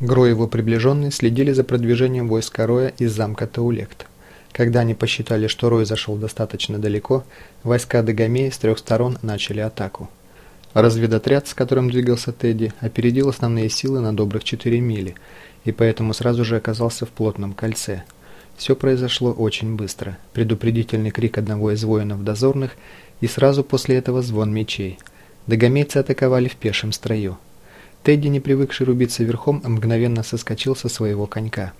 Гро и его приближенные следили за продвижением войска Роя из замка Таулект. Когда они посчитали, что Рой зашел достаточно далеко, войска Дагомея с трех сторон начали атаку. Разведотряд, с которым двигался Тедди, опередил основные силы на добрых 4 мили, и поэтому сразу же оказался в плотном кольце. Все произошло очень быстро. Предупредительный крик одного из воинов дозорных, и сразу после этого звон мечей. Дагомейцы атаковали в пешем строю. Тедди, не привыкший рубиться верхом, мгновенно соскочил со своего конька.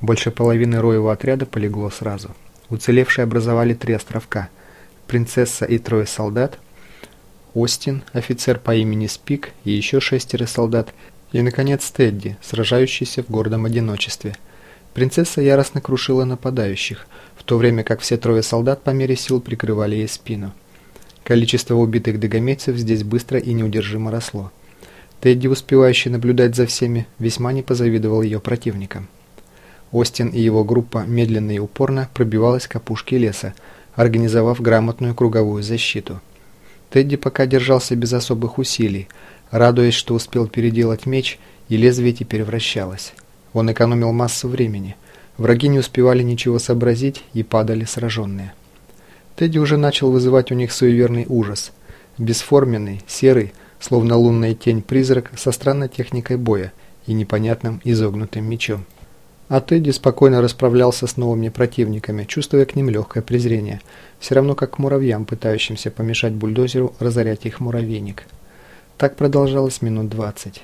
Больше половины роевого отряда полегло сразу. Уцелевшие образовали три островка. Принцесса и трое солдат, Остин, офицер по имени Спик и еще шестеро солдат, и, наконец, Тедди, сражающийся в гордом одиночестве. Принцесса яростно крушила нападающих, в то время как все трое солдат по мере сил прикрывали ей спину. Количество убитых догомейцев здесь быстро и неудержимо росло. Тедди, успевающий наблюдать за всеми, весьма не позавидовал ее противникам. Остин и его группа медленно и упорно пробивалась к опушке леса, организовав грамотную круговую защиту. Тедди пока держался без особых усилий, радуясь, что успел переделать меч, и лезвие теперь вращалось. Он экономил массу времени. Враги не успевали ничего сообразить и падали сраженные. Тедди уже начал вызывать у них суеверный ужас. Бесформенный, серый, словно лунная тень-призрак со странной техникой боя и непонятным изогнутым мечом. А Тедди спокойно расправлялся с новыми противниками, чувствуя к ним легкое презрение, все равно как к муравьям, пытающимся помешать бульдозеру разорять их муравейник. Так продолжалось минут двадцать.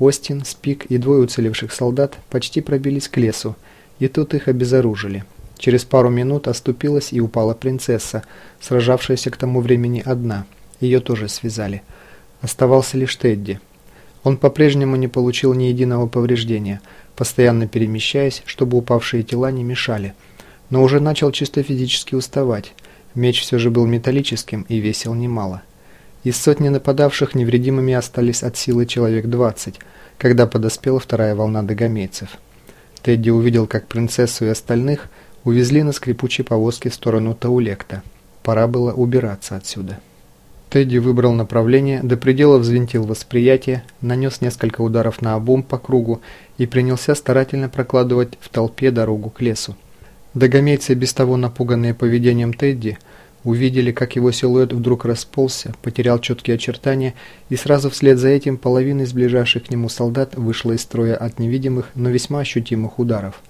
Остин, Спик и двое уцелевших солдат почти пробились к лесу, и тут их обезоружили. Через пару минут оступилась и упала принцесса, сражавшаяся к тому времени одна. Ее тоже связали – Оставался лишь Тедди. Он по-прежнему не получил ни единого повреждения, постоянно перемещаясь, чтобы упавшие тела не мешали, но уже начал чисто физически уставать. Меч все же был металлическим и весил немало. Из сотни нападавших невредимыми остались от силы человек 20, когда подоспела вторая волна догомейцев. Тедди увидел, как принцессу и остальных увезли на скрипучей повозке в сторону Таулекта. Пора было убираться отсюда. Тедди выбрал направление, до предела взвинтил восприятие, нанес несколько ударов на обум по кругу и принялся старательно прокладывать в толпе дорогу к лесу. Догомейцы, без того напуганные поведением Тедди, увидели, как его силуэт вдруг расползся, потерял четкие очертания, и сразу вслед за этим половина из ближайших к нему солдат вышла из строя от невидимых, но весьма ощутимых ударов.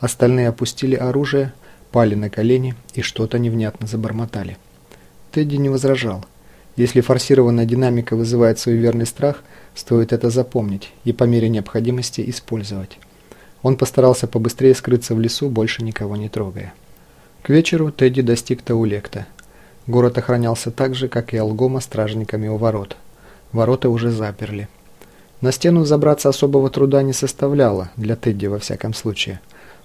Остальные опустили оружие, пали на колени и что-то невнятно забормотали. Тедди не возражал. Если форсированная динамика вызывает суеверный страх, стоит это запомнить и по мере необходимости использовать. Он постарался побыстрее скрыться в лесу, больше никого не трогая. К вечеру Тедди достиг Таулекта. Город охранялся так же, как и Алгома стражниками у ворот. Ворота уже заперли. На стену забраться особого труда не составляло, для Тедди во всяком случае.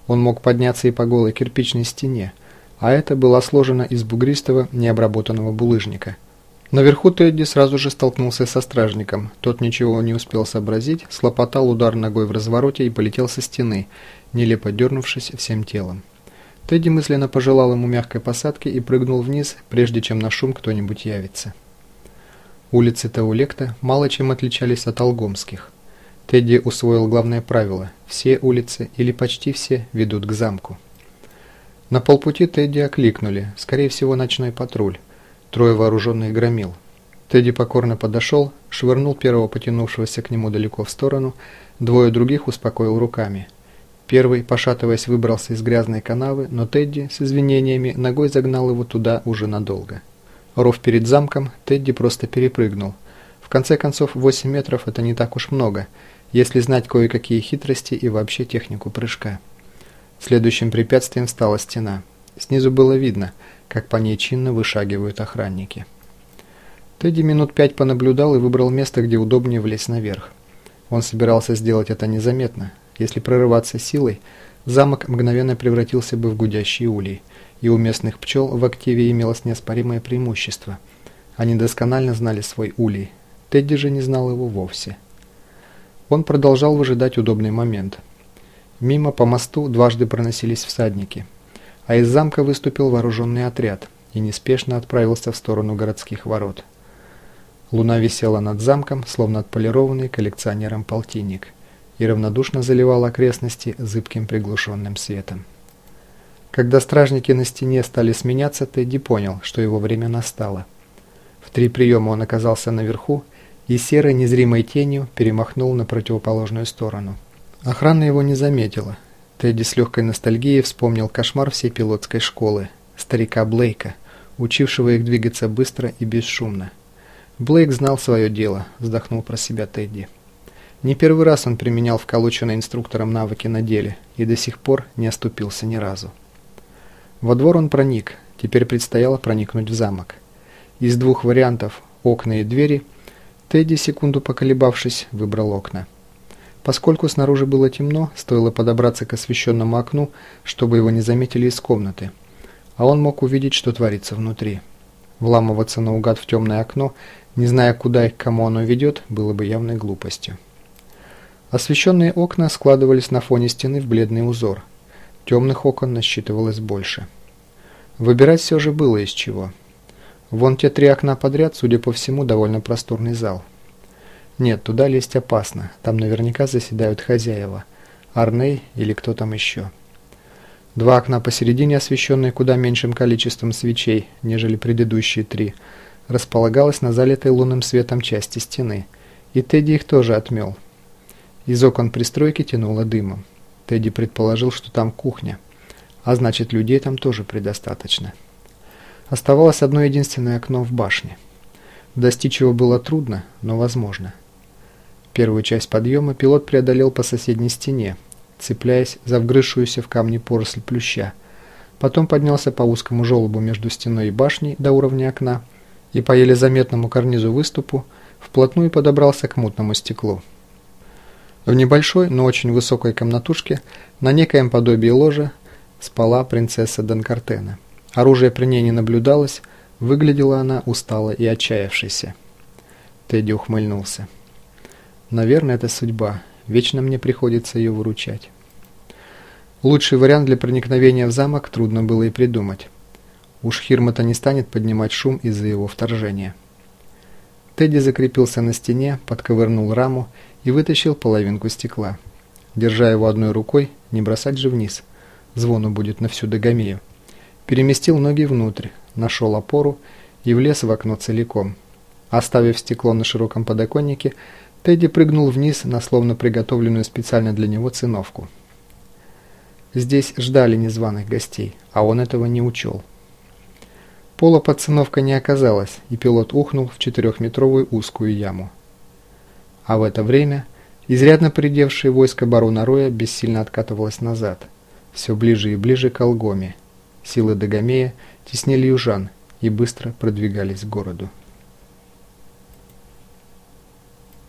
Он мог подняться и по голой кирпичной стене, а это было сложено из бугристого, необработанного булыжника – Наверху Тедди сразу же столкнулся со стражником. Тот ничего не успел сообразить, слопотал удар ногой в развороте и полетел со стены, нелепо дернувшись всем телом. Тедди мысленно пожелал ему мягкой посадки и прыгнул вниз, прежде чем на шум кто-нибудь явится. Улицы Таулекта мало чем отличались от алгомских. Тедди усвоил главное правило – все улицы, или почти все, ведут к замку. На полпути Тедди окликнули, скорее всего, ночной патруль трое вооруженных громил. Тедди покорно подошел, швырнул первого потянувшегося к нему далеко в сторону, двое других успокоил руками. Первый, пошатываясь, выбрался из грязной канавы, но Тедди с извинениями ногой загнал его туда уже надолго. Ров перед замком Тедди просто перепрыгнул. В конце концов, 8 метров это не так уж много, если знать кое-какие хитрости и вообще технику прыжка. Следующим препятствием стала стена. Снизу было видно – как по ней чинно вышагивают охранники. Тедди минут пять понаблюдал и выбрал место, где удобнее влезть наверх. Он собирался сделать это незаметно. Если прорываться силой, замок мгновенно превратился бы в гудящий улей, и у местных пчел в активе имелось неоспоримое преимущество. Они досконально знали свой улей. Тедди же не знал его вовсе. Он продолжал выжидать удобный момент. Мимо по мосту дважды проносились всадники – а из замка выступил вооруженный отряд и неспешно отправился в сторону городских ворот. Луна висела над замком, словно отполированный коллекционером полтинник. и равнодушно заливал окрестности зыбким приглушенным светом. Когда стражники на стене стали сменяться, Тедди понял, что его время настало. В три приема он оказался наверху и серой незримой тенью перемахнул на противоположную сторону. Охрана его не заметила. Тедди с легкой ностальгией вспомнил кошмар всей пилотской школы, старика Блейка, учившего их двигаться быстро и бесшумно. Блейк знал свое дело, вздохнул про себя Тедди. Не первый раз он применял вколоченные инструктором навыки на деле и до сих пор не оступился ни разу. Во двор он проник, теперь предстояло проникнуть в замок. Из двух вариантов – окна и двери – Тедди, секунду поколебавшись, выбрал окна. Поскольку снаружи было темно, стоило подобраться к освещенному окну, чтобы его не заметили из комнаты, а он мог увидеть, что творится внутри. Вламываться наугад в темное окно, не зная, куда и к кому оно ведет, было бы явной глупостью. Освещенные окна складывались на фоне стены в бледный узор. Темных окон насчитывалось больше. Выбирать все же было из чего – Вон те три окна подряд, судя по всему, довольно просторный зал. Нет, туда лезть опасно. Там наверняка заседают хозяева. Арней или кто там еще. Два окна посередине, освещенные куда меньшим количеством свечей, нежели предыдущие три, располагалось на залитой лунным светом части стены. И Тедди их тоже отмел. Из окон пристройки тянуло дымом. Тедди предположил, что там кухня. А значит, людей там тоже предостаточно. Оставалось одно единственное окно в башне. Достичь его было трудно, но возможно. Первую часть подъема пилот преодолел по соседней стене, цепляясь за вгрызшуюся в камни поросль плюща. Потом поднялся по узкому желобу между стеной и башней до уровня окна и по еле заметному карнизу выступу вплотную подобрался к мутному стеклу. В небольшой, но очень высокой комнатушке на некоем подобии ложа спала принцесса Донкартена. Оружия при ней не наблюдалось, выглядела она устало и отчаявшейся. Тедди ухмыльнулся. «Наверное, это судьба. Вечно мне приходится ее выручать». Лучший вариант для проникновения в замок трудно было и придумать. Уж Хирмата не станет поднимать шум из-за его вторжения. Тедди закрепился на стене, подковырнул раму и вытащил половинку стекла. Держа его одной рукой, не бросать же вниз. Звону будет на всю Дагомею. Переместил ноги внутрь, нашел опору и влез в окно целиком. Оставив стекло на широком подоконнике, Тедди прыгнул вниз на словно приготовленную специально для него циновку. Здесь ждали незваных гостей, а он этого не учел. Пола под циновкой не оказалось, и пилот ухнул в четырехметровую узкую яму. А в это время изрядно придевшее войско барона Роя бессильно откатывалось назад, все ближе и ближе к Алгоме, Силы Дагомея теснили южан и быстро продвигались к городу.